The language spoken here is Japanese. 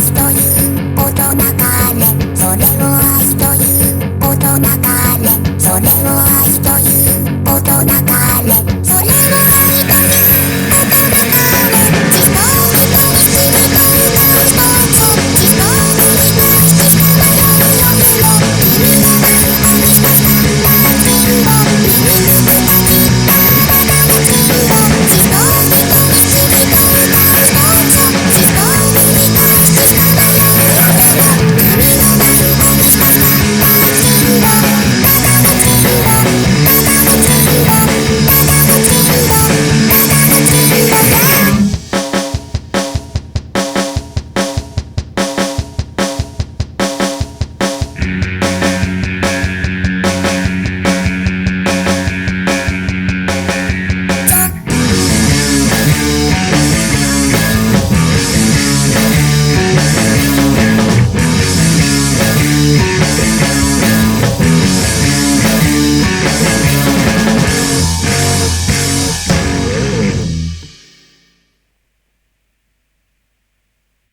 スいう大人かれ。それを愛という大人かれそれを愛とい